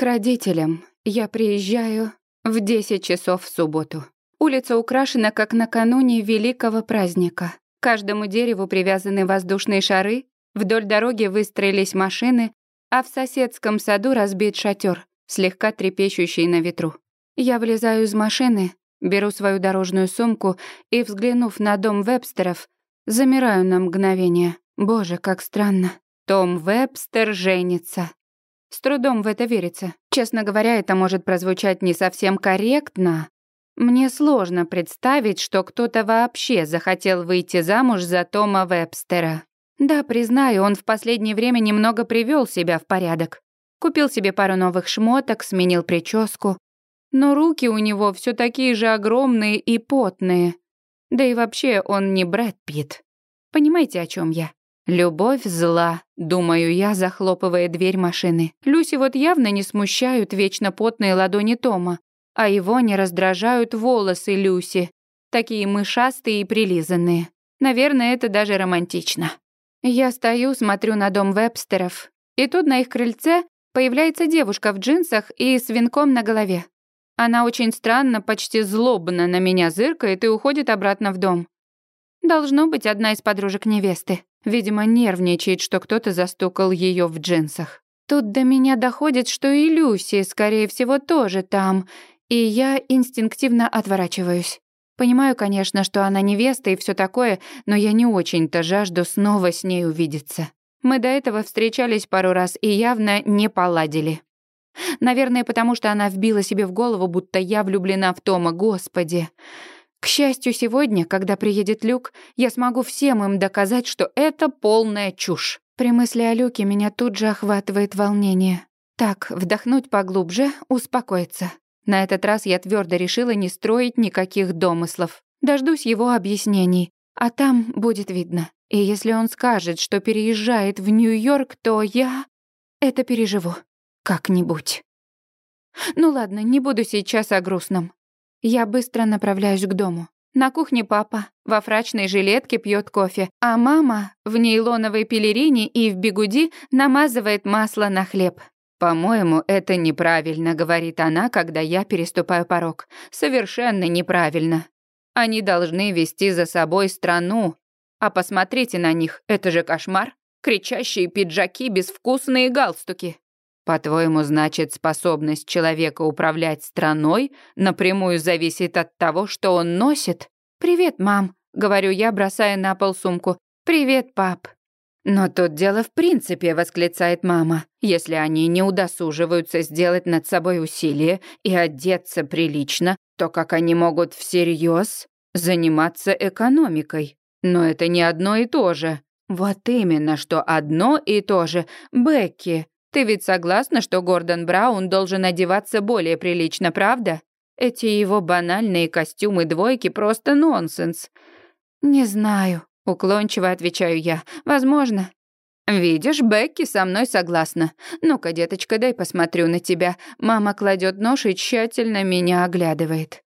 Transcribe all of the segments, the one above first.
К родителям я приезжаю в 10 часов в субботу. Улица украшена, как накануне великого праздника. К каждому дереву привязаны воздушные шары, вдоль дороги выстроились машины, а в соседском саду разбит шатер, слегка трепещущий на ветру. Я влезаю из машины, беру свою дорожную сумку и, взглянув на дом Вебстеров, замираю на мгновение. Боже, как странно. Том Вебстер женится. С трудом в это верится. Честно говоря, это может прозвучать не совсем корректно, мне сложно представить, что кто-то вообще захотел выйти замуж за Тома Вебстера. Да, признаю, он в последнее время немного привел себя в порядок. Купил себе пару новых шмоток, сменил прическу. Но руки у него все такие же огромные и потные. Да и вообще он не Брэд Питт. Понимаете, о чем я? Любовь зла, думаю я, захлопывая дверь машины. Люси вот явно не смущают вечно потные ладони Тома а его не раздражают волосы Люси, такие мышастые и прилизанные. Наверное, это даже романтично. Я стою, смотрю на дом Вебстеров, и тут на их крыльце появляется девушка в джинсах и с венком на голове. Она очень странно, почти злобно на меня зыркает и уходит обратно в дом. Должно быть одна из подружек невесты. Видимо, нервничает, что кто-то застукал ее в джинсах. Тут до меня доходит, что и Люси, скорее всего, тоже там, и я инстинктивно отворачиваюсь. Понимаю, конечно, что она невеста и все такое, но я не очень-то жажду снова с ней увидеться. Мы до этого встречались пару раз и явно не поладили. Наверное, потому что она вбила себе в голову, будто я влюблена в Тома, господи. К счастью, сегодня, когда приедет Люк, я смогу всем им доказать, что это полная чушь. При мысли о Люке меня тут же охватывает волнение. Так, вдохнуть поглубже, успокоиться. На этот раз я твердо решила не строить никаких домыслов. Дождусь его объяснений, а там будет видно. И если он скажет, что переезжает в Нью-Йорк, то я это переживу как-нибудь. Ну ладно, не буду сейчас о грустном. Я быстро направляюсь к дому. На кухне папа во фрачной жилетке пьет кофе, а мама в нейлоновой пелерине и в бегуди намазывает масло на хлеб. «По-моему, это неправильно», — говорит она, когда я переступаю порог. «Совершенно неправильно. Они должны вести за собой страну. А посмотрите на них, это же кошмар. Кричащие пиджаки, безвкусные галстуки. По-твоему, значит, способность человека управлять страной напрямую зависит от того, что он носит? «Привет, мам», — говорю я, бросая на пол сумку. «Привет, пап». «Но тут дело в принципе», — восклицает мама. «Если они не удосуживаются сделать над собой усилие и одеться прилично, то как они могут всерьез заниматься экономикой? Но это не одно и то же». «Вот именно, что одно и то же. Бекки, ты ведь согласна, что Гордон Браун должен одеваться более прилично, правда? Эти его банальные костюмы двойки просто нонсенс». «Не знаю», Уклончиво отвечаю я. Возможно. Видишь, Бекки со мной согласна. Ну-ка, деточка, дай посмотрю на тебя. Мама кладет нож и тщательно меня оглядывает.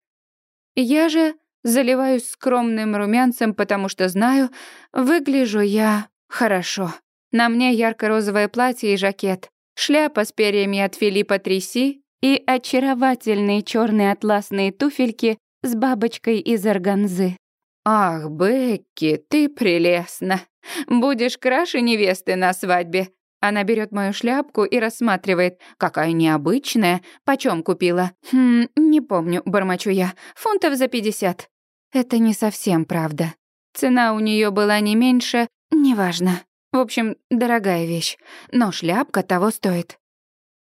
Я же заливаюсь скромным румянцем, потому что знаю, выгляжу я хорошо. На мне ярко-розовое платье и жакет, шляпа с перьями от Филиппа Триси и очаровательные черные атласные туфельки с бабочкой из органзы. «Ах, Бекки, ты прелестна. Будешь краше невесты на свадьбе». Она берет мою шляпку и рассматривает. «Какая необычная. Почем купила?» «Хм, не помню», — бормочу я. «Фунтов за пятьдесят». Это не совсем правда. Цена у нее была не меньше, неважно. В общем, дорогая вещь, но шляпка того стоит.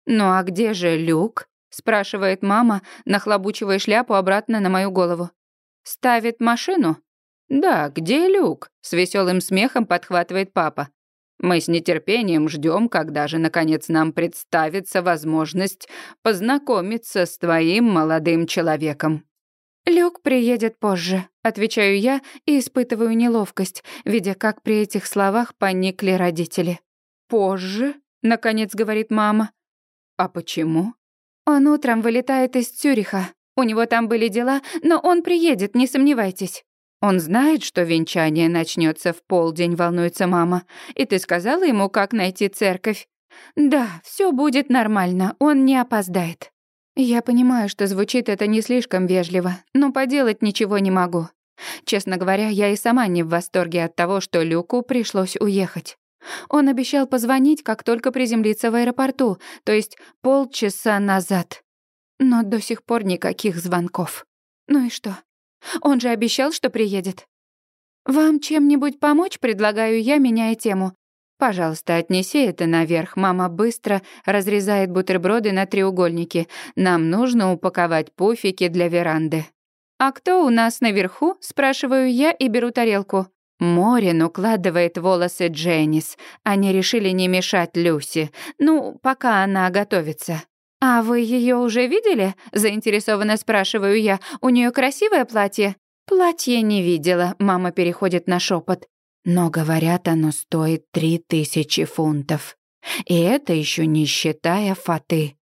«Ну а где же люк?» — спрашивает мама, нахлобучивая шляпу обратно на мою голову. «Ставит машину?» «Да, где Люк?» — с веселым смехом подхватывает папа. «Мы с нетерпением ждем, когда же, наконец, нам представится возможность познакомиться с твоим молодым человеком». «Люк приедет позже», — отвечаю я и испытываю неловкость, видя, как при этих словах поникли родители. «Позже?» — наконец говорит мама. «А почему?» «Он утром вылетает из Цюриха. У него там были дела, но он приедет, не сомневайтесь». Он знает, что венчание начнется в полдень, волнуется мама. И ты сказала ему, как найти церковь? Да, все будет нормально, он не опоздает. Я понимаю, что звучит это не слишком вежливо, но поделать ничего не могу. Честно говоря, я и сама не в восторге от того, что Люку пришлось уехать. Он обещал позвонить, как только приземлится в аэропорту, то есть полчаса назад. Но до сих пор никаких звонков. Ну и что? Он же обещал, что приедет. «Вам чем-нибудь помочь?» — предлагаю я, меняя тему. «Пожалуйста, отнеси это наверх. Мама быстро разрезает бутерброды на треугольники. Нам нужно упаковать пуфики для веранды». «А кто у нас наверху?» — спрашиваю я и беру тарелку. Морин укладывает волосы Дженнис. Они решили не мешать Люси. Ну, пока она готовится. «А вы ее уже видели?» — заинтересованно спрашиваю я. «У нее красивое платье?» «Платье не видела», — мама переходит на шепот. «Но, говорят, оно стоит три тысячи фунтов. И это еще не считая фаты».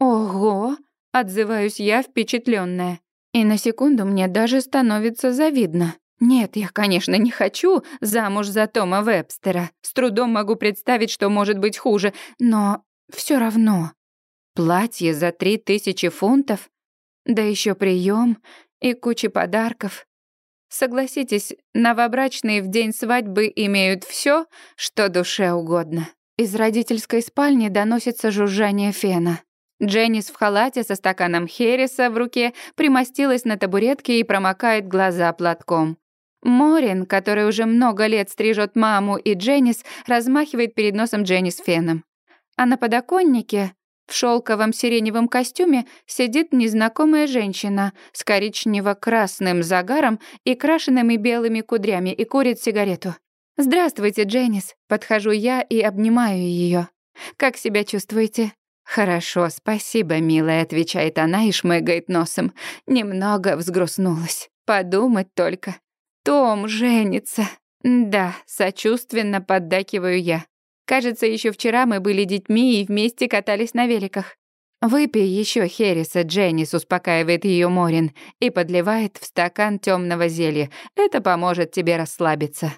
«Ого!» — отзываюсь я, впечатленная. И на секунду мне даже становится завидно. Нет, я, конечно, не хочу замуж за Тома Вебстера. С трудом могу представить, что может быть хуже, но все равно. Платье за три тысячи фунтов, да еще прием и куча подарков. Согласитесь, новобрачные в день свадьбы имеют все, что душе угодно. Из родительской спальни доносится жужжание фена. Дженнис в халате со стаканом хереса в руке примостилась на табуретке и промокает глаза платком. Морин, который уже много лет стрижет маму и Дженнис, размахивает перед носом Дженнис феном. А на подоконнике в шелковом сиреневом костюме сидит незнакомая женщина с коричнево-красным загаром и крашенными белыми кудрями и курит сигарету. «Здравствуйте, Дженнис!» Подхожу я и обнимаю ее. «Как себя чувствуете?» «Хорошо, спасибо, милая», — отвечает она и шмыгает носом. Немного взгрустнулась. Подумать только. Том женится. Да, сочувственно поддакиваю я. Кажется, еще вчера мы были детьми и вместе катались на великах. Выпей еще Хереса, Дженнис успокаивает ее Морин и подливает в стакан темного зелья. Это поможет тебе расслабиться.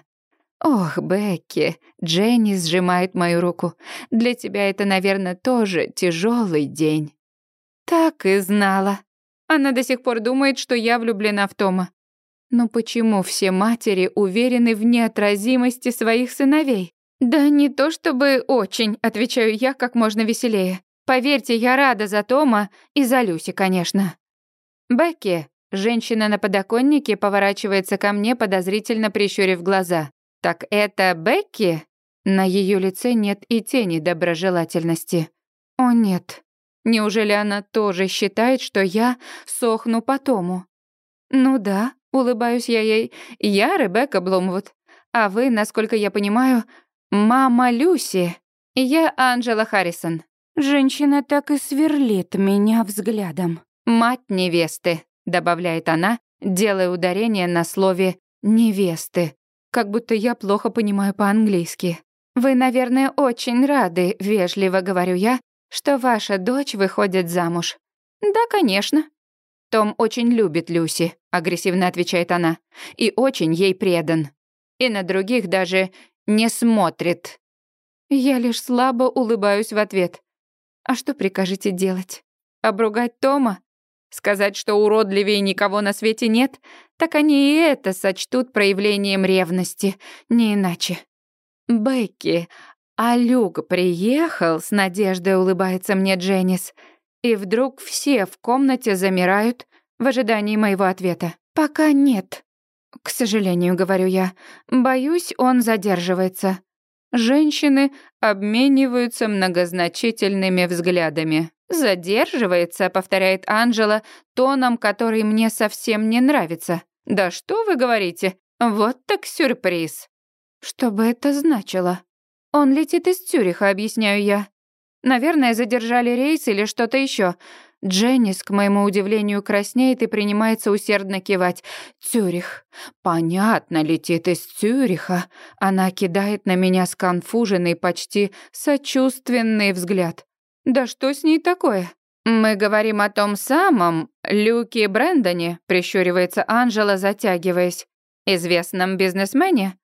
Ох, Бекки, Дженни сжимает мою руку. Для тебя это, наверное, тоже тяжелый день. Так и знала. Она до сих пор думает, что я влюблена в Тома. Но почему все матери уверены в неотразимости своих сыновей? Да не то чтобы очень, отвечаю я как можно веселее. Поверьте, я рада за Тома и за Люси, конечно. Бекки, женщина на подоконнике, поворачивается ко мне, подозрительно прищурив глаза. Так это Бекки? На ее лице нет и тени доброжелательности. О нет. Неужели она тоже считает, что я сохну по Тому? Ну да, Улыбаюсь я ей. Я Ребекка Блумвуд. А вы, насколько я понимаю, мама Люси. Я Анжела Харрисон. Женщина так и сверлит меня взглядом. Мать невесты, добавляет она, делая ударение на слове невесты, как будто я плохо понимаю по-английски. Вы, наверное, очень рады, вежливо говорю я, что ваша дочь выходит замуж. Да, конечно, том очень любит Люси, агрессивно отвечает она, и очень ей предан. И на других даже не смотрит. Я лишь слабо улыбаюсь в ответ. А что прикажете делать? Обругать Тома? Сказать, что уродливее никого на свете нет? Так они и это сочтут проявлением ревности, не иначе. Бекки, а Люк приехал, с надеждой улыбается мне Дженнис. И вдруг все в комнате замирают в ожидании моего ответа. «Пока нет». «К сожалению», — говорю я. «Боюсь, он задерживается». Женщины обмениваются многозначительными взглядами. «Задерживается», — повторяет Анжела, тоном, который мне совсем не нравится. «Да что вы говорите? Вот так сюрприз». Что бы это значило? Он летит из Цюриха, объясняю я. Наверное, задержали рейс или что-то еще. Дженнис, к моему удивлению, краснеет и принимается усердно кивать. «Цюрих. Понятно, летит из Цюриха». Она кидает на меня сконфуженный, почти сочувственный взгляд. «Да что с ней такое?» «Мы говорим о том самом Люке Брэндоне», прищуривается Анжела, затягиваясь. «Известном бизнесмене?»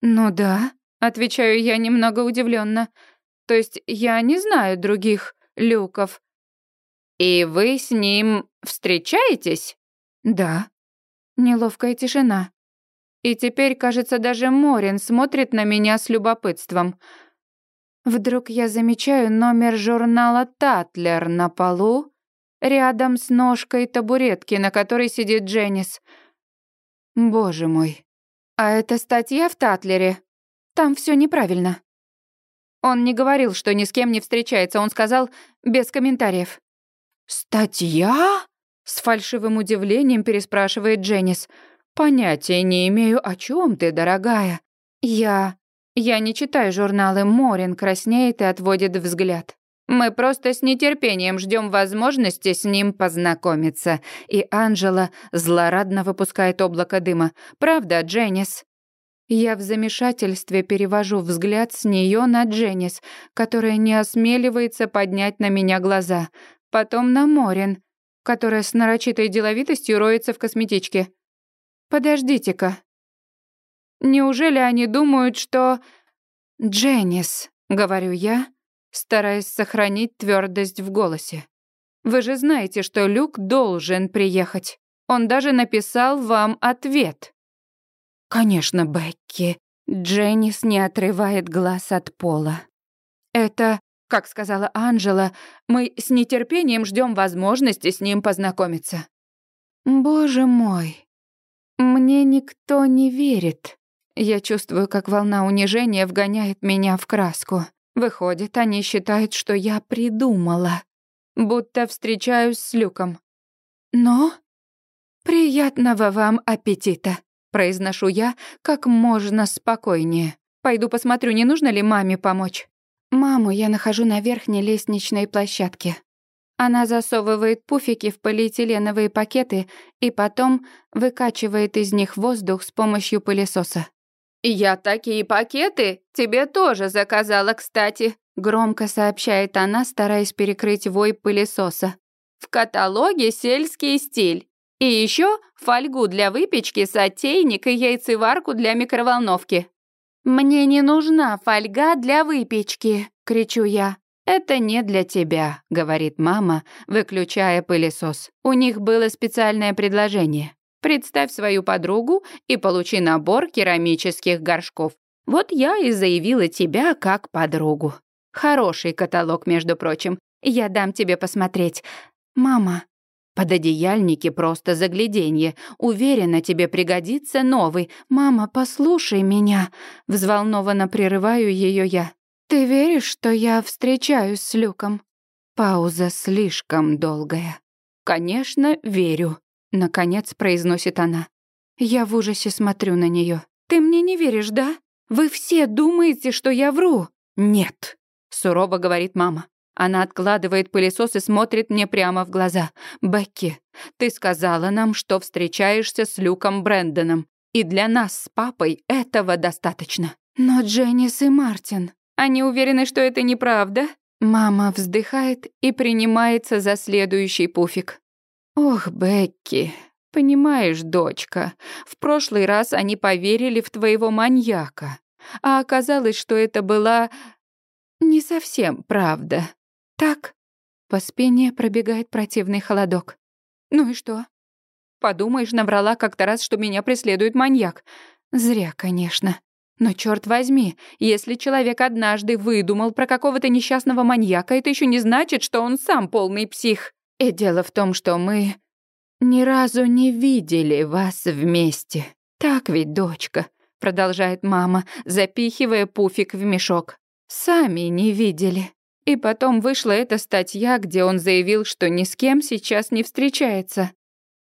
«Ну да», — отвечаю я немного удивленно. То есть я не знаю других Люков. И вы с ним встречаетесь? Да. Неловкая тишина. И теперь, кажется, даже Морин смотрит на меня с любопытством. Вдруг я замечаю номер журнала «Татлер» на полу, рядом с ножкой табуретки, на которой сидит Дженнис. Боже мой. А это статья в Татлере? Там все неправильно. Он не говорил, что ни с кем не встречается, он сказал без комментариев. «Статья?» — с фальшивым удивлением переспрашивает Дженнис. «Понятия не имею, о чем ты, дорогая». «Я... я не читаю журналы, Морин краснеет и отводит взгляд. Мы просто с нетерпением ждем возможности с ним познакомиться. И Анжела злорадно выпускает облако дыма. Правда, Дженнис? Я в замешательстве перевожу взгляд с нее на Дженнис, которая не осмеливается поднять на меня глаза. Потом на Морин, которая с нарочитой деловитостью роется в косметичке. Подождите-ка. Неужели они думают, что... Дженнис, говорю я, стараясь сохранить твердость в голосе. Вы же знаете, что Люк должен приехать. Он даже написал вам ответ. Конечно, Бекки. Дженнис не отрывает глаз от пола. Это, как сказала Анжела, мы с нетерпением ждем возможности с ним познакомиться. Боже мой. Мне никто не верит. Я чувствую, как волна унижения вгоняет меня в краску. Выходит, они считают, что я придумала, будто встречаюсь с Люком. Но приятного вам аппетита, произношу я как можно спокойнее. Пойду посмотрю, не нужно ли маме помочь. Маму я нахожу на верхней лестничной площадке. Она засовывает пуфики в полиэтиленовые пакеты и потом выкачивает из них воздух с помощью пылесоса. «Я такие пакеты тебе тоже заказала, кстати», громко сообщает она, стараясь перекрыть вой пылесоса. «В каталоге сельский стиль. И еще фольгу для выпечки, сотейник и яйцеварку для микроволновки». «Мне не нужна фольга для выпечки», — кричу я. «Это не для тебя», — говорит мама, выключая пылесос. У них было специальное предложение. Представь свою подругу и получи набор керамических горшков. Вот я и заявила тебя как подругу. Хороший каталог, между прочим. Я дам тебе посмотреть. Мама, пододеяльники просто загляденье. Уверена, тебе пригодится новый. Мама, послушай меня. Взволнованно прерываю ее я. Ты веришь, что я встречаюсь с Люком? Пауза слишком долгая. Конечно, верю. Наконец произносит она. Я в ужасе смотрю на нее. «Ты мне не веришь, да? Вы все думаете, что я вру?» «Нет», — сурово говорит мама. Она откладывает пылесос и смотрит мне прямо в глаза. «Бекки, ты сказала нам, что встречаешься с Люком Брэндоном, и для нас с папой этого достаточно». «Но Дженнис и Мартин, они уверены, что это неправда?» Мама вздыхает и принимается за следующий пуфик. «Ох, Бекки, понимаешь, дочка, в прошлый раз они поверили в твоего маньяка, а оказалось, что это была не совсем правда. Так?» По спине пробегает противный холодок. «Ну и что?» «Подумаешь, наврала как-то раз, что меня преследует маньяк. Зря, конечно. Но черт возьми, если человек однажды выдумал про какого-то несчастного маньяка, это еще не значит, что он сам полный псих. И дело в том, что мы ни разу не видели вас вместе. Так ведь, дочка, продолжает мама, запихивая пуфик в мешок. Сами не видели. И потом вышла эта статья, где он заявил, что ни с кем сейчас не встречается.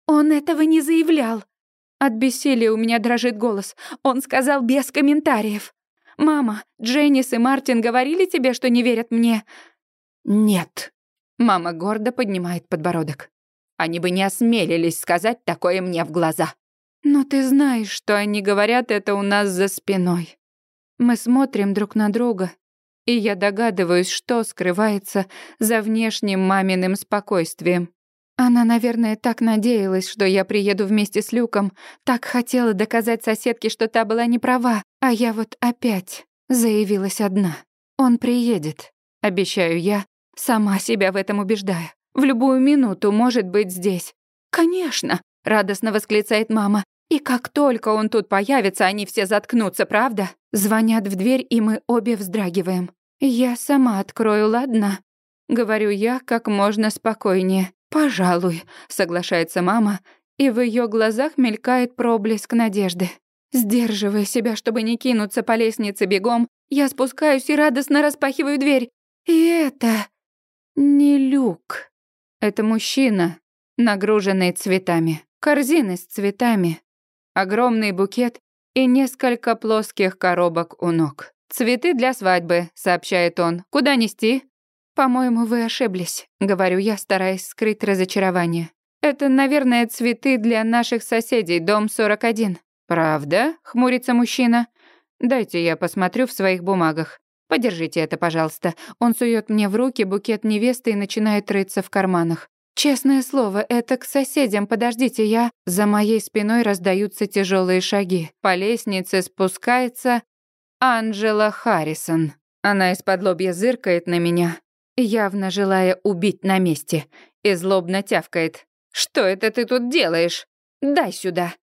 Он этого не заявлял. От бессилия у меня дрожит голос. Он сказал без комментариев. «Мама, Дженнис и Мартин говорили тебе, что не верят мне?» «Нет», Мама гордо поднимает подбородок. Они бы не осмелились сказать такое мне в глаза. Но ты знаешь, что они говорят это у нас за спиной. Мы смотрим друг на друга, и я догадываюсь, что скрывается за внешним маминым спокойствием. Она, наверное, так надеялась, что я приеду вместе с Люком, так хотела доказать соседке, что та была не права, а я вот опять заявилась одна. Он приедет, обещаю я, сама себя в этом убеждаю. В любую минуту может быть здесь. Конечно, радостно восклицает мама. И как только он тут появится, они все заткнутся, правда? Звонят в дверь, и мы обе вздрагиваем. Я сама открою, ладно? Говорю я как можно спокойнее. «Пожалуй», — соглашается мама, и в ее глазах мелькает проблеск надежды. Сдерживая себя, чтобы не кинуться по лестнице бегом, я спускаюсь и радостно распахиваю дверь. И это не люк. Это мужчина, нагруженный цветами. Корзины с цветами. Огромный букет и несколько плоских коробок у ног. «Цветы для свадьбы», — сообщает он. «Куда нести?» «По-моему, вы ошиблись», — говорю я, стараясь скрыть разочарование. «Это, наверное, цветы для наших соседей, дом 41». «Правда?» — хмурится мужчина. «Дайте я посмотрю в своих бумагах. Подержите это, пожалуйста». Он сует мне в руки букет невесты и начинает рыться в карманах. «Честное слово, это к соседям, подождите, я...» За моей спиной раздаются тяжелые шаги. По лестнице спускается Анжела Харрисон. Она из-под лобья зыркает на меня, явно желая убить на месте, и злобно тявкает. «Что это ты тут делаешь? Дай сюда!»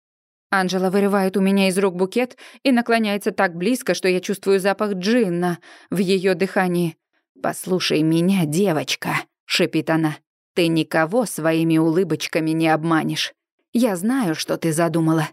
Анжела вырывает у меня из рук букет и наклоняется так близко, что я чувствую запах джинна в ее дыхании. «Послушай меня, девочка», — шипит она. «Ты никого своими улыбочками не обманешь. Я знаю, что ты задумала.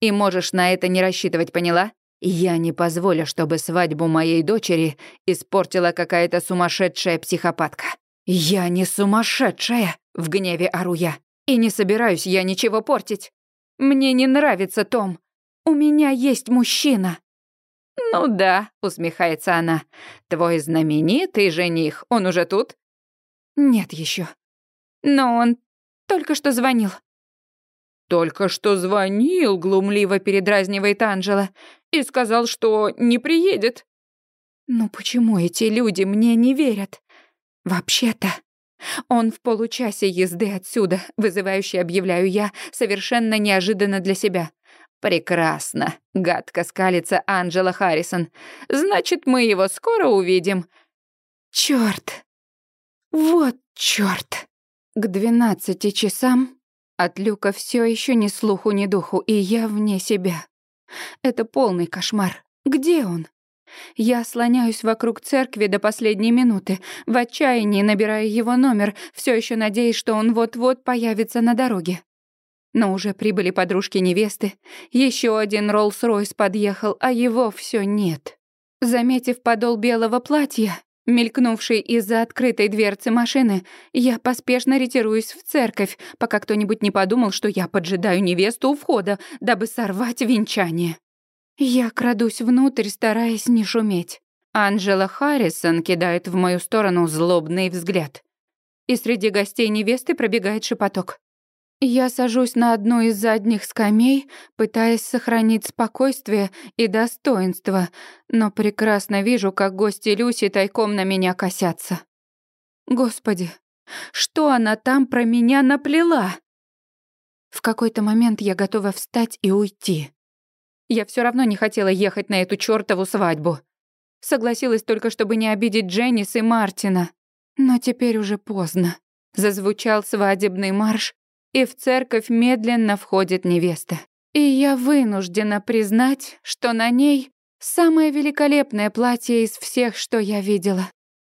И можешь на это не рассчитывать, поняла? Я не позволю, чтобы свадьбу моей дочери испортила какая-то сумасшедшая психопатка. Я не сумасшедшая, в гневе ору я. И не собираюсь я ничего портить. Мне не нравится Том. У меня есть мужчина». «Ну да», — усмехается она. «Твой знаменитый жених, он уже тут?» «Нет еще. Но он только что звонил». «Только что звонил», — глумливо передразнивает Анжела, «и сказал, что не приедет». «Ну почему эти люди мне не верят? Вообще-то он в получасе езды отсюда, вызывающе объявляю я, совершенно неожиданно для себя. Прекрасно, гадко скалится Анджела Харрисон. Значит, мы его скоро увидим. Чёрт. Вот чёрт. К двенадцати часам от люка всё ещё ни слуху, ни духу, и я вне себя. Это полный кошмар. Где он? Я слоняюсь вокруг церкви до последней минуты, в отчаянии набирая его номер, все еще надеясь, что он вот-вот появится на дороге. Но уже прибыли подружки невесты. Еще один Роллс-Ройс подъехал, а его все нет. Заметив подол белого платья, мелькнувший из-за открытой дверцы машины, я поспешно ретируюсь в церковь, пока кто-нибудь не подумал, что я поджидаю невесту у входа, дабы сорвать венчание. Я крадусь внутрь, стараясь не шуметь. Анжела Харрисон кидает в мою сторону злобный взгляд. И среди гостей невесты пробегает шепоток. Я сажусь на одну из задних скамей, пытаясь сохранить спокойствие и достоинство, но прекрасно вижу, как гости Люси тайком на меня косятся. Господи, что она там про меня наплела? В какой-то момент я готова встать и уйти. Я все равно не хотела ехать на эту чёртову свадьбу. Согласилась только, чтобы не обидеть Дженнис и Мартина. Но теперь уже поздно. Зазвучал свадебный марш, и в церковь медленно входит невеста. И я вынуждена признать, что на ней самое великолепное платье из всех, что я видела.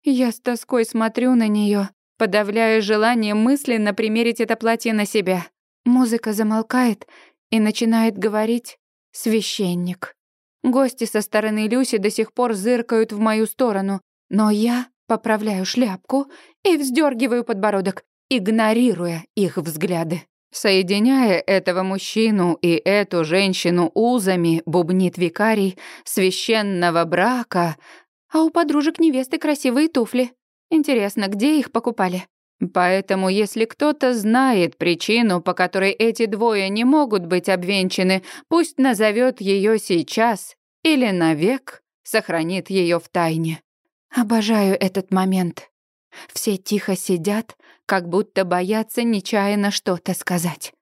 Я с тоской смотрю на нее, подавляя желание мысленно примерить это платье на себя. Музыка замолкает и начинает говорить священник. Гости со стороны Люси до сих пор зыркают в мою сторону, но я поправляю шляпку и вздергиваю подбородок, игнорируя их взгляды. Соединяя этого мужчину и эту женщину узами, бубнит викарий священного брака, а у подружек невесты красивые туфли. Интересно, где их покупали? Поэтому, если кто-то знает причину, по которой эти двое не могут быть обвенчаны, пусть назовет ее сейчас или навек сохранит ее в тайне. Обожаю этот момент. Все тихо сидят, как будто боятся нечаянно что-то сказать.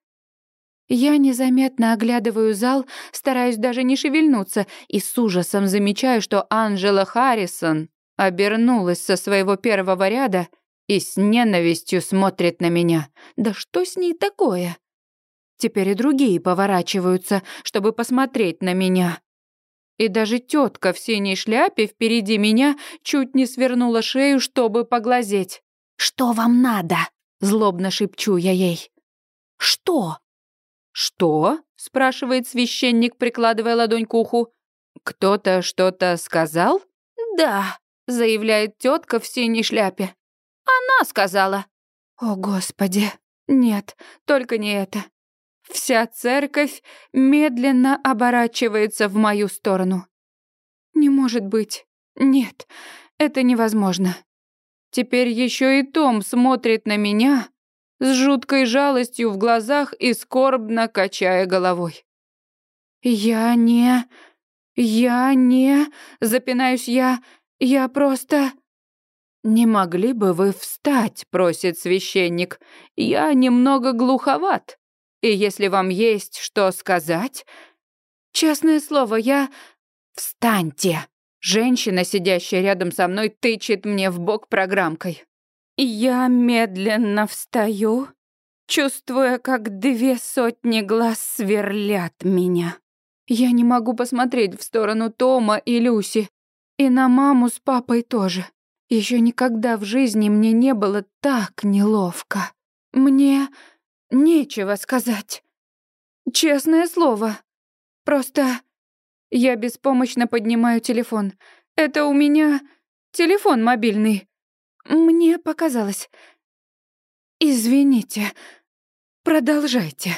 Я незаметно оглядываю зал, стараюсь даже не шевельнуться, и с ужасом замечаю, что Анжела Харрисон обернулась со своего первого ряда и с ненавистью смотрит на меня. Да что с ней такое? Теперь и другие поворачиваются, чтобы посмотреть на меня. И даже тетка в синей шляпе впереди меня чуть не свернула шею, чтобы поглазеть. «Что вам надо?» — злобно шепчу я ей. «Что?» «Что?» — спрашивает священник, прикладывая ладонь к уху. «Кто-то что-то сказал?» «Да», — заявляет тетка в синей шляпе. «Она сказала». «О, Господи! Нет, только не это. Вся церковь медленно оборачивается в мою сторону. Не может быть. Нет, это невозможно. Теперь еще и Том смотрит на меня с жуткой жалостью в глазах и скорбно качая головой. Я не... Я не... Запинаюсь я. Я просто... «Не могли бы вы встать?» — просит священник. «Я немного глуховат. И если вам есть что сказать... Честное слово, я... Встаньте! Женщина, сидящая рядом со мной, тычет мне в бок программкой. Я медленно встаю, чувствуя, как две сотни глаз сверлят меня. Я не могу посмотреть в сторону Тома и Люси, и на маму с папой тоже. Еще никогда в жизни мне не было так неловко. Мне Нечего сказать. Честное слово. Просто я беспомощно поднимаю телефон. Это у меня телефон мобильный. Мне показалось. Извините. Продолжайте.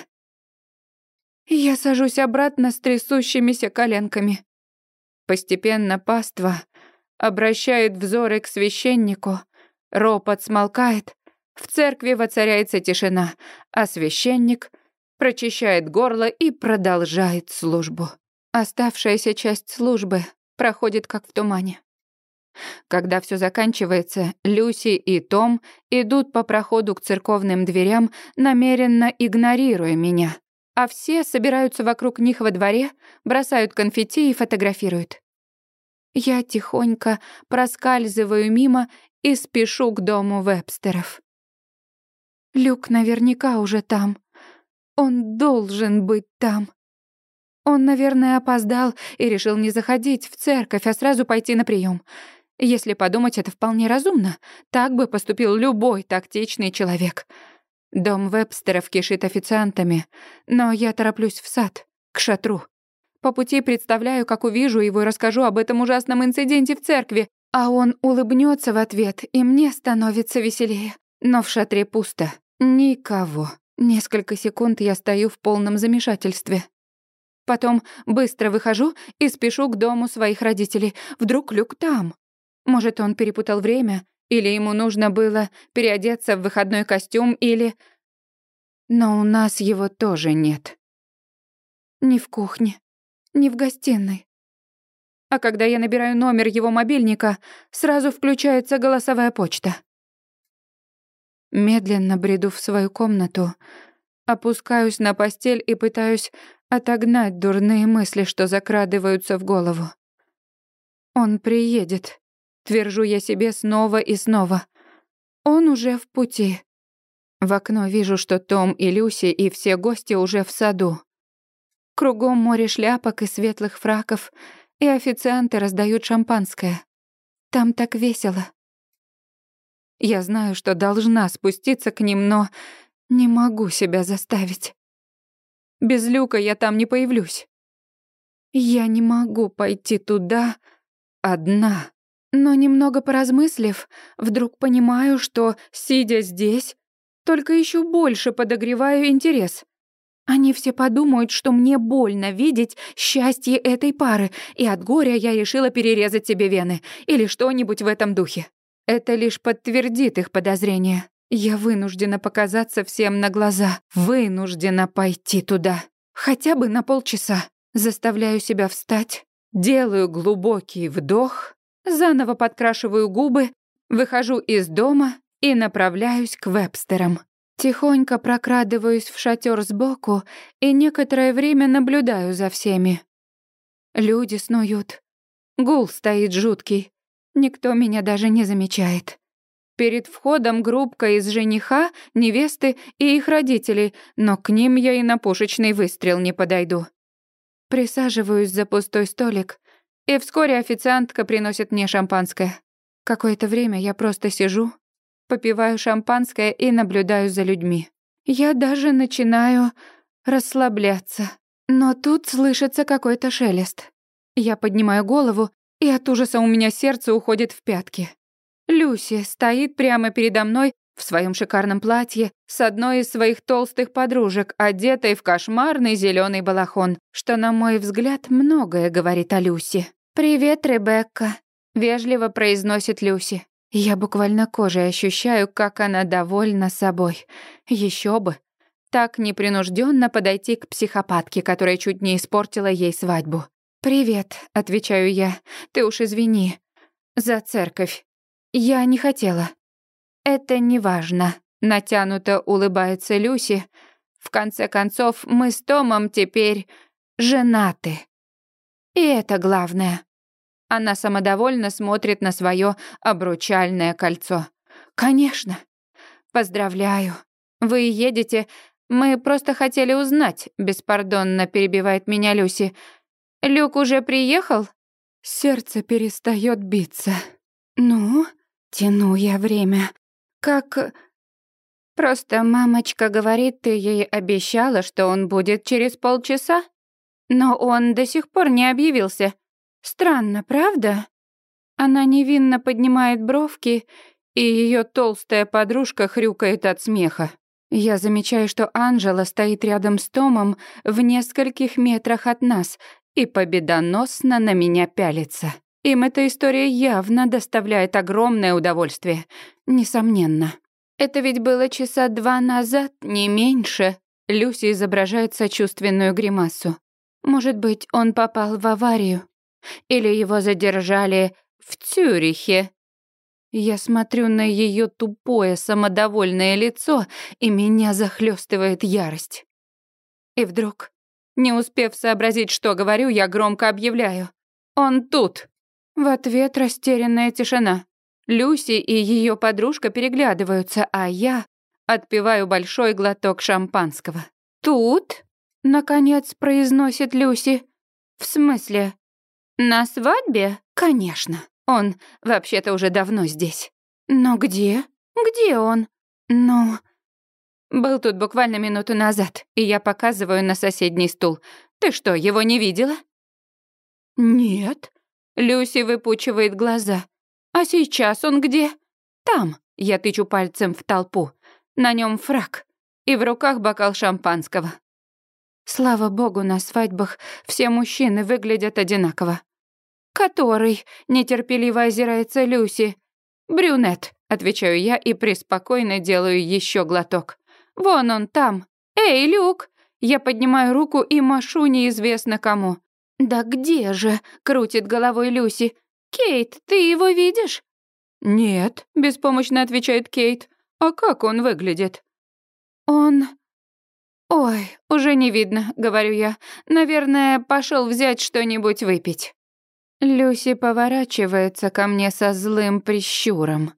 Я сажусь обратно с трясущимися коленками. Постепенно паства обращает взоры к священнику, ропот смолкает, в церкви воцаряется тишина, а священник прочищает горло и продолжает службу. Оставшаяся часть службы проходит как в тумане. Когда все заканчивается, Люси и Том идут по проходу к церковным дверям, намеренно игнорируя меня, а все собираются вокруг них во дворе, бросают конфетти и фотографируют. Я тихонько проскальзываю мимо и спешу к дому Вебстеров. Люк наверняка уже там. Он должен быть там. Он, наверное, опоздал и решил не заходить в церковь, а сразу пойти на прием. Если подумать, это вполне разумно. Так бы поступил любой тактичный человек. Дом Вебстеров кишит официантами, но я тороплюсь в сад, к шатру. По пути представляю, как увижу его и расскажу об этом ужасном инциденте в церкви, а он улыбнется в ответ, и мне становится веселее. Но в шатре пусто. Никого. Несколько секунд я стою в полном замешательстве. Потом быстро выхожу и спешу к дому своих родителей. Вдруг Люк там. Может, он перепутал время, или ему нужно было переодеться в выходной костюм, или... Но у нас его тоже нет. Ни в кухне, ни в гостиной. А когда я набираю номер его мобильника, сразу включается голосовая почта. Медленно бреду в свою комнату, опускаюсь на постель и пытаюсь отогнать дурные мысли, что закрадываются в голову. Он приедет, твержу я себе снова и снова. Он уже в пути. В окно вижу, что Том и Люси и все гости уже в саду. Кругом море шляпок и светлых фраков, и официанты раздают шампанское. Там так весело. Я знаю, что должна спуститься к ним, но не могу себя заставить. Без люка я там не появлюсь. Я не могу пойти туда одна. Но немного поразмыслив, вдруг понимаю, что, сидя здесь, только еще больше подогреваю интерес. Они все подумают, что мне больно видеть счастье этой пары, и от горя я решила перерезать себе вены или что-нибудь в этом духе. Это лишь подтвердит их подозрения. Я вынуждена показаться всем на глаза, вынуждена пойти туда. Хотя бы на полчаса. Заставляю себя встать, делаю глубокий вдох, заново подкрашиваю губы, выхожу из дома и направляюсь к Вебстерам. Тихонько прокрадываюсь в шатер сбоку и некоторое время наблюдаю за всеми. Люди снуют. Гул стоит жуткий. Никто меня даже не замечает. Перед входом группка из жениха, невесты и их родителей, но к ним я и на пушечный выстрел не подойду. Присаживаюсь за пустой столик, и вскоре официантка приносит мне шампанское. Какое-то время я просто сижу, попиваю шампанское и наблюдаю за людьми. Я даже начинаю расслабляться. Но тут слышится какой-то шелест. Я поднимаю голову, и от ужаса у меня сердце уходит в пятки. Люси стоит прямо передо мной в своем шикарном платье с одной из своих толстых подружек, одетой в кошмарный зеленый балахон, что, на мой взгляд, многое говорит о Люси. «Привет, Ребекка», — вежливо произносит Люси. Я буквально кожей ощущаю, как она довольна собой. Еще бы. Так непринужденно подойти к психопатке, которая чуть не испортила ей свадьбу. «Привет», — отвечаю я. «Ты уж извини. За церковь. Я не хотела». «Это не важно», — натянуто улыбается Люси. «В конце концов, мы с Томом теперь женаты. И это главное». Она самодовольно смотрит на свое обручальное кольцо. «Конечно. Поздравляю. Вы едете. Мы просто хотели узнать», — беспардонно перебивает меня Люси. «Люк уже приехал?» Сердце перестает биться. «Ну?» — тяну я время. «Как...» «Просто мамочка говорит, ты ей обещала, что он будет через полчаса, но он до сих пор не объявился». Странно, правда? Она невинно поднимает бровки, и ее толстая подружка хрюкает от смеха. Я замечаю, что Анжела стоит рядом с Томом в нескольких метрах от нас и победоносно на меня пялится. Им эта история явно доставляет огромное удовольствие, несомненно. Это ведь было часа два назад, не меньше. Люси изображает сочувственную гримасу. Может быть, он попал в аварию. Или его задержали в Цюрихе? Я смотрю на ее тупое, самодовольное лицо, и меня захлестывает ярость. И вдруг, не успев сообразить, что говорю, я громко объявляю. «Он тут!» В ответ растерянная тишина. Люси и ее подружка переглядываются, а я отпиваю большой глоток шампанского. «Тут?» — наконец произносит Люси. «В смысле?» «На свадьбе? Конечно. Он вообще-то уже давно здесь. Но где? Где он? Ну...» «Был тут буквально минуту назад, и я показываю на соседний стул. Ты что, его не видела?» «Нет». Люси выпучивает глаза. «А сейчас он где?» «Там». Я тычу пальцем в толпу. На нем фрак. И в руках бокал шампанского. Слава богу, на свадьбах все мужчины выглядят одинаково. «Который?» — нетерпеливо озирается Люси. «Брюнет», — отвечаю я и преспокойно делаю еще глоток. «Вон он там. Эй, Люк!» Я поднимаю руку и машу неизвестно кому. «Да где же?» — крутит головой Люси. «Кейт, ты его видишь?» «Нет», — беспомощно отвечает Кейт. «А как он выглядит?» «Он...» «Ой, уже не видно», — говорю я. «Наверное, пошел взять что-нибудь выпить». Люси поворачивается ко мне со злым прищуром.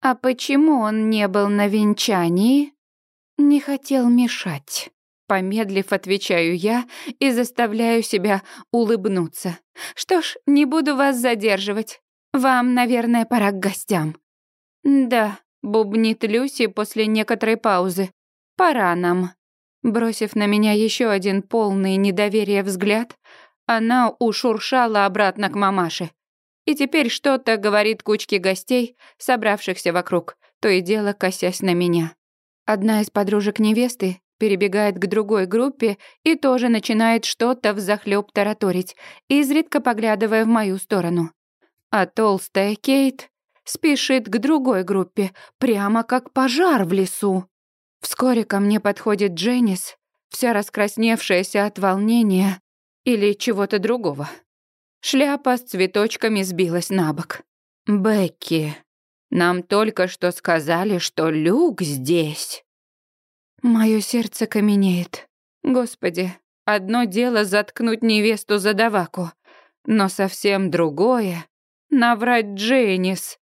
А почему он не был на венчании? Не хотел мешать. Помедлив, отвечаю я и заставляю себя улыбнуться. Что ж, не буду вас задерживать. Вам, наверное, пора к гостям. Да, бубнит Люси после некоторой паузы. Пора нам. Бросив на меня еще один полный недоверия взгляд, она ушуршала обратно к мамаше. И теперь что-то говорит кучке гостей, собравшихся вокруг, то и дело косясь на меня. Одна из подружек невесты перебегает к другой группе и тоже начинает что-то взахлёб тараторить, изредка поглядывая в мою сторону. А толстая Кейт спешит к другой группе, прямо как пожар в лесу. Вскоре ко мне подходит Дженнис, вся раскрасневшаяся от волнения, или чего-то другого. Шляпа с цветочками сбилась на бок. «Бекки, нам только что сказали, что Люк здесь». Моё сердце каменеет. Господи, одно дело заткнуть невесту за даваку, но совсем другое наврать Дженнис.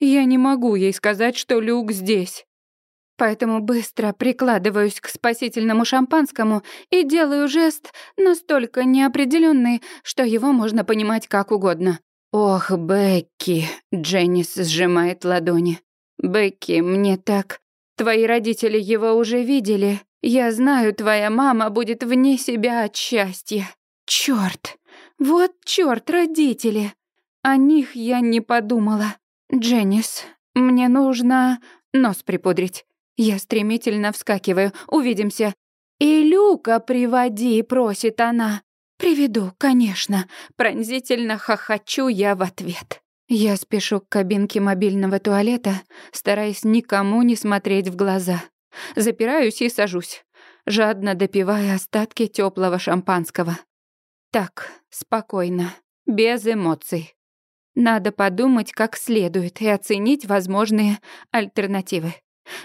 Я не могу ей сказать, что Люк здесь. Поэтому быстро прикладываюсь к спасительному шампанскому и делаю жест настолько неопределенный, что его можно понимать как угодно. «Ох, Бекки!» — Дженнис сжимает ладони. «Бекки, мне так... Твои родители его уже видели. Я знаю, твоя мама будет вне себя от счастья. Чёрт! Вот чёрт, родители! О них я не подумала. Дженнис, мне нужно нос припудрить. Я стремительно вскакиваю. Увидимся. «И Люка приводи», — просит она. «Приведу, конечно». Пронзительно хохочу я в ответ. Я спешу к кабинке мобильного туалета, стараясь никому не смотреть в глаза. Запираюсь и сажусь, жадно допивая остатки теплого шампанского. Так, спокойно, без эмоций. Надо подумать как следует и оценить возможные альтернативы.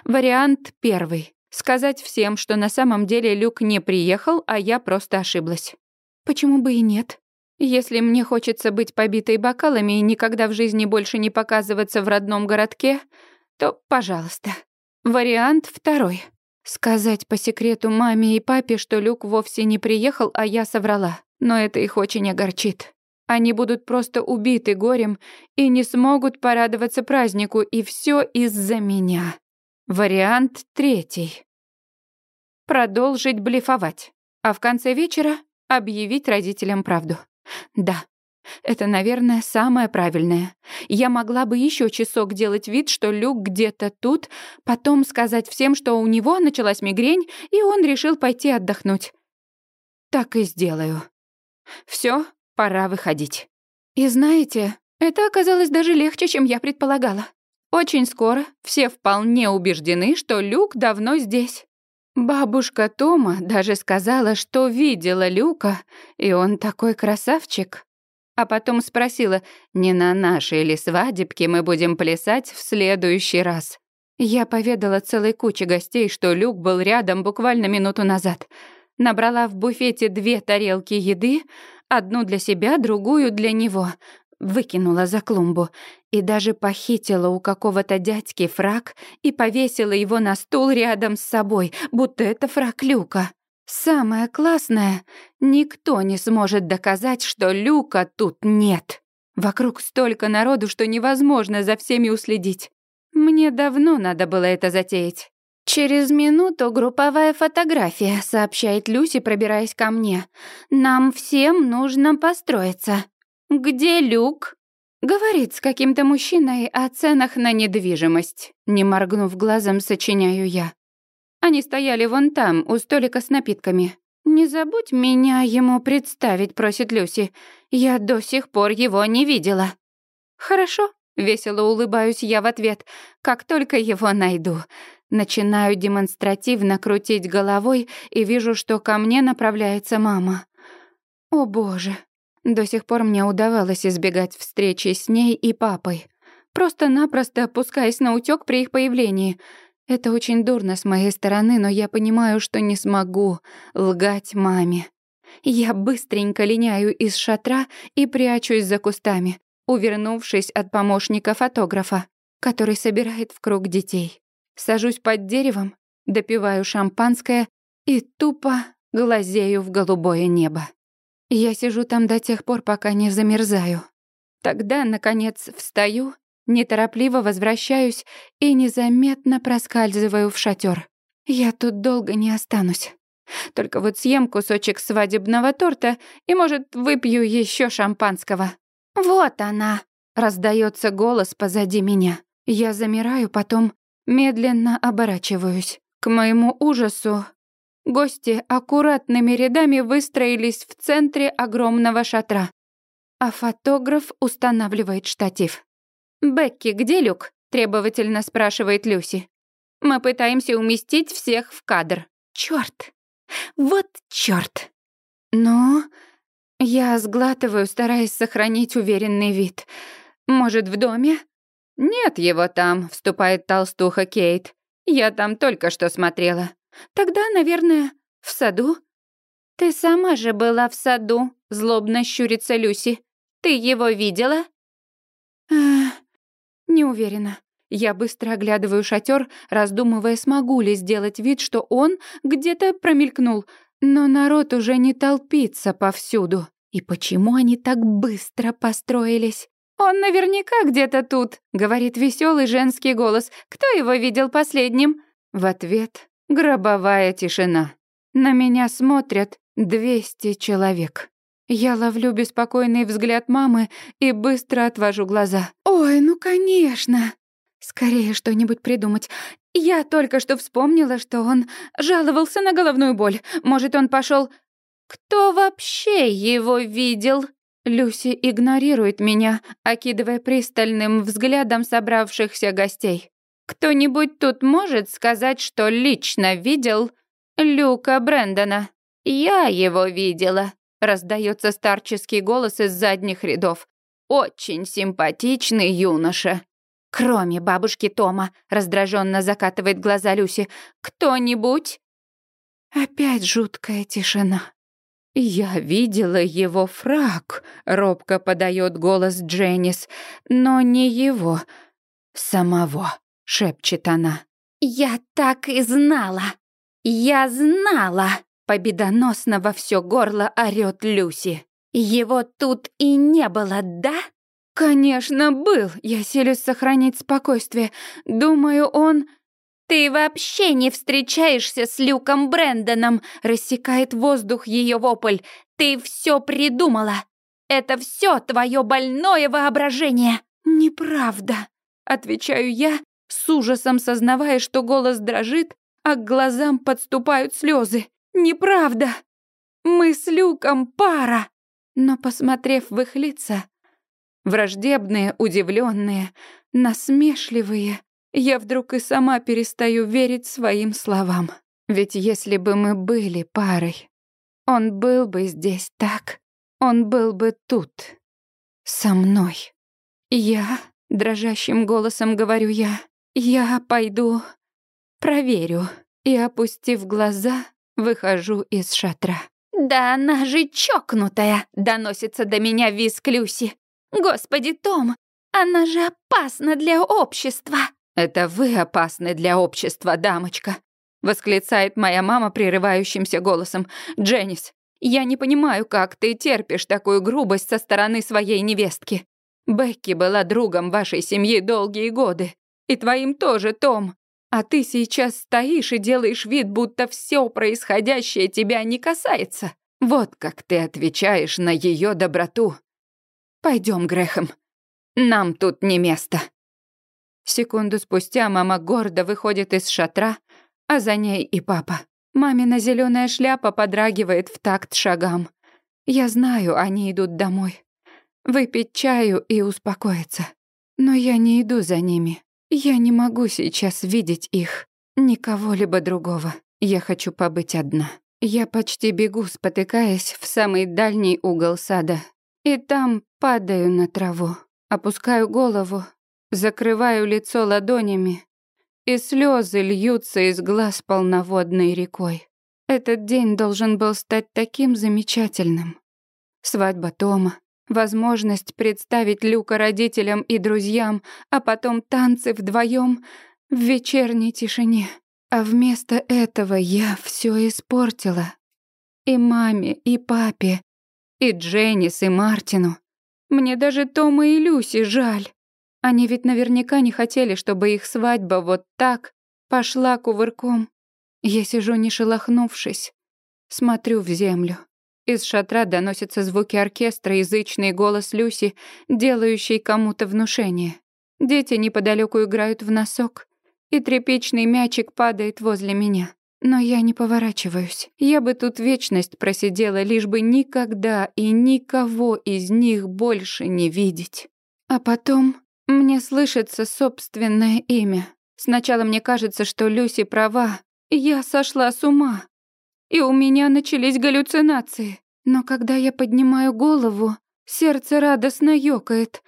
Вариант первый. Сказать всем, что на самом деле Люк не приехал, а я просто ошиблась. Почему бы и нет? Если мне хочется быть побитой бокалами и никогда в жизни больше не показываться в родном городке, то пожалуйста. Вариант второй. Сказать по секрету маме и папе, что Люк вовсе не приехал, а я соврала. Но это их очень огорчит. Они будут просто убиты горем и не смогут порадоваться празднику, и все из-за меня. Вариант третий. Продолжить блефовать, а в конце вечера объявить родителям правду. Да, это, наверное, самое правильное. Я могла бы еще часок делать вид, что Люк где-то тут, потом сказать всем, что у него началась мигрень, и он решил пойти отдохнуть. Так и сделаю. Все, пора выходить. И знаете, это оказалось даже легче, чем я предполагала. Очень скоро все вполне убеждены, что Люк давно здесь. Бабушка Тома даже сказала, что видела Люка, и он такой красавчик. А потом спросила, не на нашей ли свадебке мы будем плясать в следующий раз. Я поведала целой куче гостей, что Люк был рядом буквально минуту назад. Набрала в буфете две тарелки еды, одну для себя, другую для него выкинула за клумбу и даже похитила у какого-то дядьки фрак и повесила его на стул рядом с собой, будто это фрак Люка. Самое классное, никто не сможет доказать, что Люка тут нет. Вокруг столько народу, что невозможно за всеми уследить. Мне давно надо было это затеять. «Через минуту групповая фотография», — сообщает Люси, пробираясь ко мне. «Нам всем нужно построиться». «Где Люк?» Говорит с каким-то мужчиной о ценах на недвижимость. Не моргнув глазом, сочиняю я. Они стояли вон там, у столика с напитками. «Не забудь меня ему представить», — просит Люси. «Я до сих пор его не видела». «Хорошо», — весело улыбаюсь я в ответ. «Как только его найду». Начинаю демонстративно крутить головой и вижу, что ко мне направляется мама. «О боже, до сих пор мне удавалось избегать встречи с ней и папой, просто-напросто опускаясь на утёк при их появлении. Это очень дурно с моей стороны, но я понимаю, что не смогу лгать маме. Я быстренько линяю из шатра и прячусь за кустами, увернувшись от помощника фотографа, который собирает в круг детей. Сажусь под деревом, допиваю шампанское и тупо глазею в голубое небо. Я сижу там до тех пор, пока не замерзаю. Тогда, наконец, встаю, неторопливо возвращаюсь и незаметно проскальзываю в шатер. Я тут долго не останусь. Только вот съем кусочек свадебного торта и, может, выпью еще шампанского. «Вот она!» — раздается голос позади меня. Я замираю, потом медленно оборачиваюсь. К моему ужасу Гости аккуратными рядами выстроились в центре огромного шатра. А фотограф устанавливает штатив. «Бекки, где Люк?» — требовательно спрашивает Люси. «Мы пытаемся уместить всех в кадр. Чёрт! Вот чёрт!» «Ну...» Я сглатываю, стараясь сохранить уверенный вид. «Может, в доме?» «Нет его там», — вступает толстуха Кейт. «Я там только что смотрела». Тогда, наверное, в саду. Ты сама же была в саду, злобно щурится Люси. Ты его видела? Эх, не уверена. Я быстро оглядываю шатер, раздумывая, смогу ли сделать вид, что он где-то промелькнул. Но народ уже не толпится повсюду. И почему они так быстро построились? «Он наверняка где-то тут», — говорит веселый женский голос. «Кто его видел последним?» В ответ гробовая тишина. На меня смотрят двести человек. Я ловлю беспокойный взгляд мамы и быстро отвожу глаза. «Ой, ну конечно!» Скорее что-нибудь придумать. Я только что вспомнила, что он жаловался на головную боль. Может, он пошел. Кто вообще его видел? Люси игнорирует меня, окидывая пристальным взглядом собравшихся гостей. Кто-нибудь тут может сказать, что лично видел Люка Брэндона? Я его видела. Раздается старческий голос из задних рядов. Очень симпатичный юноша. Кроме бабушки Тома, раздраженно закатывает глаза Люси. Кто-нибудь? Опять жуткая тишина. «Я видела его фраг», — робко подает голос Дженнис, «но не его, самого», — шепчет она. «Я так и знала! Я знала!» Победоносно во все горло орёт Люси. «Его тут и не было, да?» «Конечно, был. Я селюсь сохранить спокойствие. Думаю, он...» «Ты вообще не встречаешься с Люком Брэндоном!» Рассекает воздух ее вопль. «Ты все придумала! Это все твое больное воображение!» «Неправда!» Отвечаю я, с ужасом сознавая, что голос дрожит, а к глазам подступают слезы. «Неправда! Мы с Люком пара!» Но, посмотрев в их лица, Враждебные, удивленные, насмешливые. Я вдруг и сама перестаю верить своим словам. Ведь если бы мы были парой, он был бы здесь так. Он был бы тут. Со мной. Я, дрожащим голосом говорю я, я пойду, проверю. И, опустив глаза, выхожу из шатра. «Да она же чокнутая!» — доносится до меня виск Люси. Господи, Том, она же опасна для общества. Это вы опасны для общества, дамочка, восклицает моя мама прерывающимся голосом. Дженнис, я не понимаю, как ты терпишь такую грубость со стороны своей невестки. Бекки была другом вашей семьи долгие годы. И твоим тоже, Том. А ты сейчас стоишь и делаешь вид, будто все происходящее тебя не касается. Вот как ты отвечаешь на ее доброту. Пойдем, Грехом. Нам тут не место. Секунду спустя мама гордо выходит из шатра, а за ней и папа. Мамина зеленая шляпа подрагивает в такт шагам. Я знаю, они идут домой. Выпить чаю и успокоиться. Но я не иду за ними. Я не могу сейчас видеть их, никого либо другого. Я хочу побыть одна. Я почти бегу, спотыкаясь в самый дальний угол сада, и там падаю на траву, опускаю голову, закрываю лицо ладонями, и слезы льются из глаз полноводной рекой. Этот день должен был стать таким замечательным. Свадьба Тома, возможность представить Люка родителям и друзьям, а потом танцы вдвоем в вечерней тишине. А вместо этого я все испортила. И маме, и папе, и Дженнис, и Мартину. Мне даже Тома и Люси жаль. Они ведь наверняка не хотели, чтобы их свадьба вот так пошла кувырком. Я сижу не шелохнувшись, смотрю в землю. Из шатра доносятся звуки оркестра, язычный голос Люси, делающий кому-то внушение. Дети неподалеку играют в носок, и тряпичный мячик падает возле меня. Но я не поворачиваюсь. Я бы тут вечность просидела, лишь бы никогда и никого из них больше не видеть. А потом мне слышится собственное имя. Сначала мне кажется, что Люси права. Я сошла с ума. И у меня начались галлюцинации. Но когда я поднимаю голову, сердце радостно ёкает,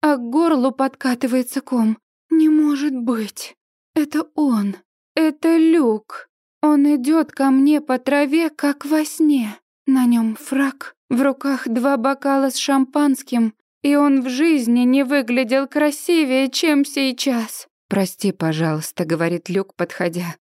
а к горлу подкатывается ком. Не может быть. Это он. Это Люк. Он идет ко мне по траве, как во сне. На нем фрак, в руках два бокала с шампанским, И он в жизни не выглядел красивее, чем сейчас. «Прости, пожалуйста», — говорит Люк, подходя.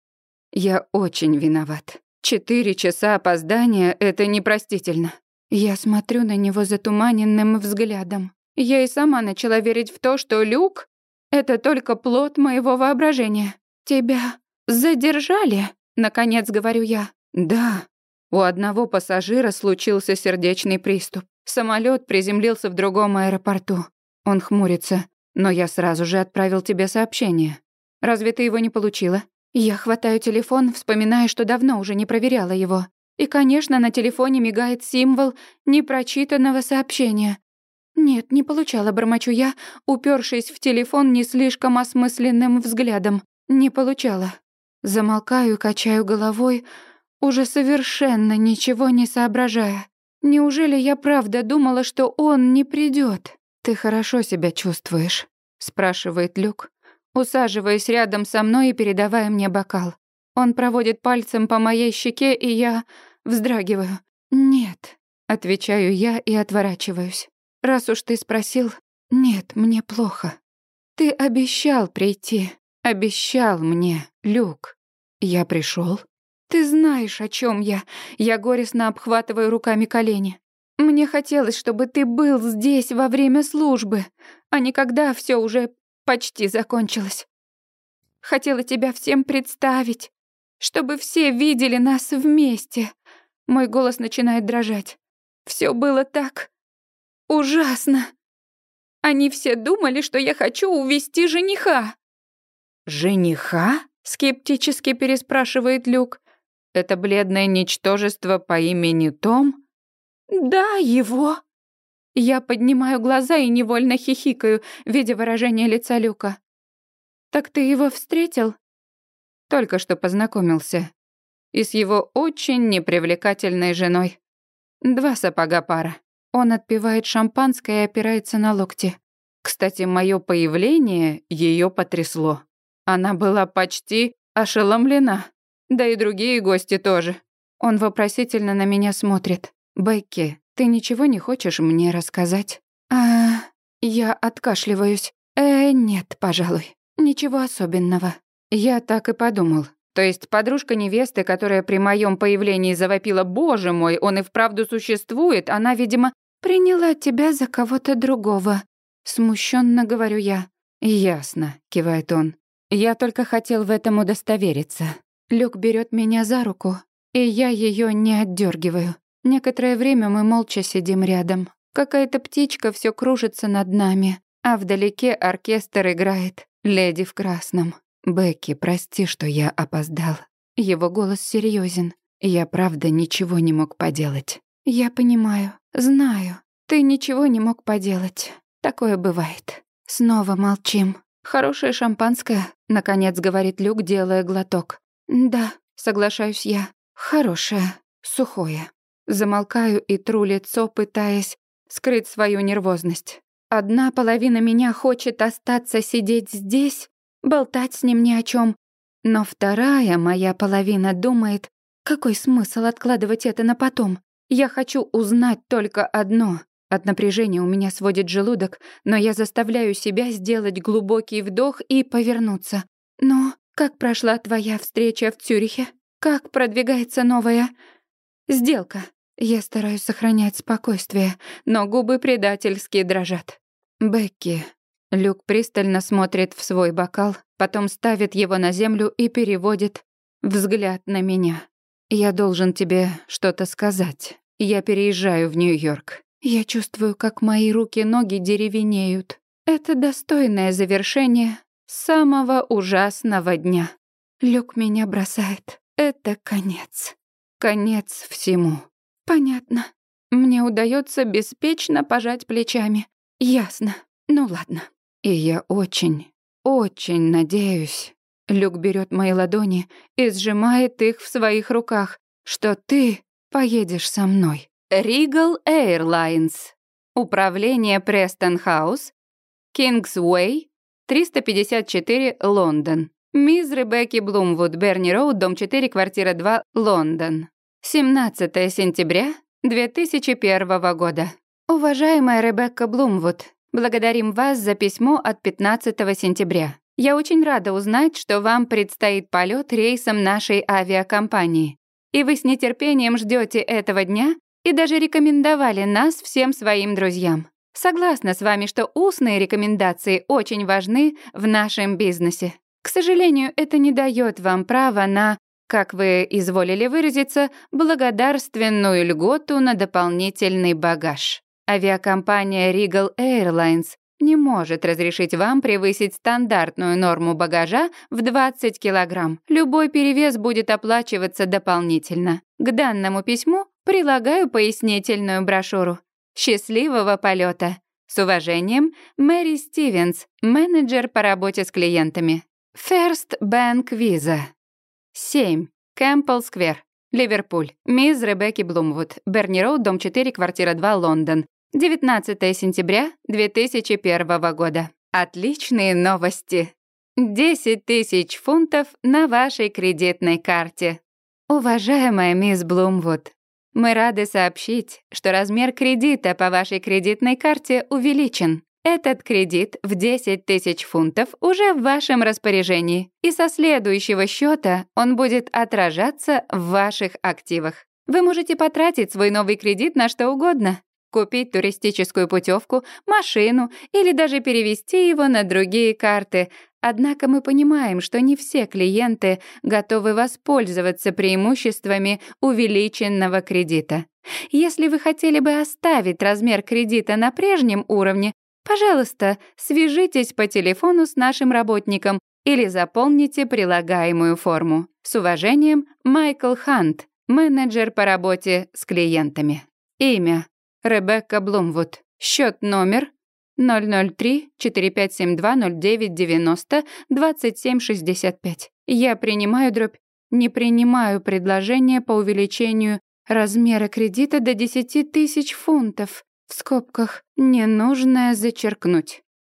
«Я очень виноват. Четыре часа опоздания — это непростительно». Я смотрю на него затуманенным взглядом. Я и сама начала верить в то, что Люк — это только плод моего воображения. «Тебя задержали?» — наконец говорю я. «Да». У одного пассажира случился сердечный приступ. Самолет приземлился в другом аэропорту. Он хмурится. Но я сразу же отправил тебе сообщение. Разве ты его не получила? Я хватаю телефон, вспоминая, что давно уже не проверяла его. И, конечно, на телефоне мигает символ непрочитанного сообщения. Нет, не получала, бормочу я, упершись в телефон не слишком осмысленным взглядом. Не получала. Замолкаю качаю головой, уже совершенно ничего не соображая. Неужели я правда думала, что он не придет? «Ты хорошо себя чувствуешь?» — спрашивает Люк, усаживаясь рядом со мной и передавая мне бокал. Он проводит пальцем по моей щеке, и я вздрагиваю. «Нет», — отвечаю я и отворачиваюсь. «Раз уж ты спросил, нет, мне плохо. Ты обещал прийти, обещал мне, Люк. Я пришел. Ты знаешь, о чем я. Я горестно обхватываю руками колени. Мне хотелось, чтобы ты был здесь во время службы, а не когда все уже почти закончилось. Хотела тебя всем представить, чтобы все видели нас вместе. Мой голос начинает дрожать. Все было так ужасно. Они все думали, что я хочу увести жениха. Жениха? скептически переспрашивает Люк. Это бледное ничтожество по имени Том «Да, его». Я поднимаю глаза и невольно хихикаю, видя выражение лица Люка. «Так ты его встретил?» Только что познакомился. И с его очень непривлекательной женой. Два сапога пара. Он отпивает шампанское и опирается на локти. Кстати, мое появление ее потрясло. Она была почти ошеломлена. Да и другие гости тоже. Он вопросительно на меня смотрит. «Бекки, ты ничего не хочешь мне рассказать?» «А...» Я откашливаюсь. «Э, нет, пожалуй. Ничего особенного». Я так и подумал. То есть подружка невесты, которая при моем появлении завопила «Боже мой, он и вправду существует», она, видимо, приняла тебя за кого-то другого. Смущенно говорю я. «Ясно», — кивает он. «Я только хотел в этом удостовериться». Люк берет меня за руку, и я ее не отдергиваю. Некоторое время мы молча сидим рядом. Какая-то птичка все кружится над нами, а вдалеке оркестр играет «Леди в красном». «Бекки, прости, что я опоздал». Его голос серьезен. Я правда ничего не мог поделать. «Я понимаю, знаю. Ты ничего не мог поделать. Такое бывает». Снова молчим. «Хорошее шампанское», — наконец говорит Люк, делая глоток. «Да», — соглашаюсь я. «Хорошее, сухое». Замолкаю и тру лицо, пытаясь скрыть свою нервозность. Одна половина меня хочет остаться сидеть здесь, болтать с ним ни о чем, но вторая моя половина думает, какой смысл откладывать это на потом? Я хочу узнать только одно. От напряжения у меня сводит желудок, но я заставляю себя сделать глубокий вдох и повернуться. «Ну, как прошла твоя встреча в Цюрихе? Как продвигается новая сделка?» Я стараюсь сохранять спокойствие, но губы предательски дрожат. «Бекки». Люк пристально смотрит в свой бокал, потом ставит его на землю и переводит взгляд на меня. «Я должен тебе что-то сказать. Я переезжаю в Нью-Йорк. Я чувствую, как мои руки-ноги деревенеют. Это достойное завершение самого ужасного дня. Люк меня бросает. Это конец. Конец всему. Понятно. Мне удается беспечно пожать плечами. Ясно. Ну ладно. И я очень, очень надеюсь. Люк берет мои ладони и сжимает их в своих руках, что ты поедешь со мной. Regal Airlines. Управление Престон Хаус. Кингсуэй. 354, Лондон. Мисс Ребекки Блумвуд, Берни Роуд, дом 4, квартира 2, Лондон. 17 сентября 2001 года. Уважаемая Ребекка Блумвуд, благодарим вас за письмо от 15 сентября. Я очень рада узнать, что вам предстоит полет рейсом нашей авиакомпании. И вы с нетерпением ждете этого дня и даже рекомендовали нас всем своим друзьям. Согласна с вами, что устные рекомендации очень важны в нашем бизнесе. К сожалению, это не дает вам права на, как вы изволили выразиться, благодарственную льготу на дополнительный багаж. Авиакомпания Regal Airlines не может разрешить вам превысить стандартную норму багажа в 20 килограмм. Любой перевес будет оплачиваться дополнительно. К данному письму прилагаю пояснительную брошюру. Счастливого полета! С уважением, Мэри Стивенс, менеджер по работе с клиентами. First Bank Visa. 7. Кэмпбелл Сквер. Ливерпуль. Мисс Ребекки Блумвуд. Берни Роуд, дом 4, квартира 2, Лондон. 19 сентября 2001 года. Отличные новости. 10 тысяч фунтов на вашей кредитной карте. Уважаемая мисс Блумвуд, мы рады сообщить, что размер кредита по вашей кредитной карте увеличен. Этот кредит в 10 тысяч фунтов уже в вашем распоряжении, и со следующего счета он будет отражаться в ваших активах. Вы можете потратить свой новый кредит на что угодно. Купить туристическую путевку, машину или даже перевести его на другие карты, Однако мы понимаем, что не все клиенты готовы воспользоваться преимуществами увеличенного кредита. Если вы хотели бы оставить размер кредита на прежнем уровне, пожалуйста, свяжитесь по телефону с нашим работником или заполните прилагаемую форму. С уважением, Майкл Хант, менеджер по работе с клиентами. Имя Ребекка Блумвуд. Счет номер 003-4572-0990-2765. Я принимаю дробь, не принимаю предложение по увеличению размера кредита до 10 тысяч фунтов. В скобках «ненужное зачеркнуть».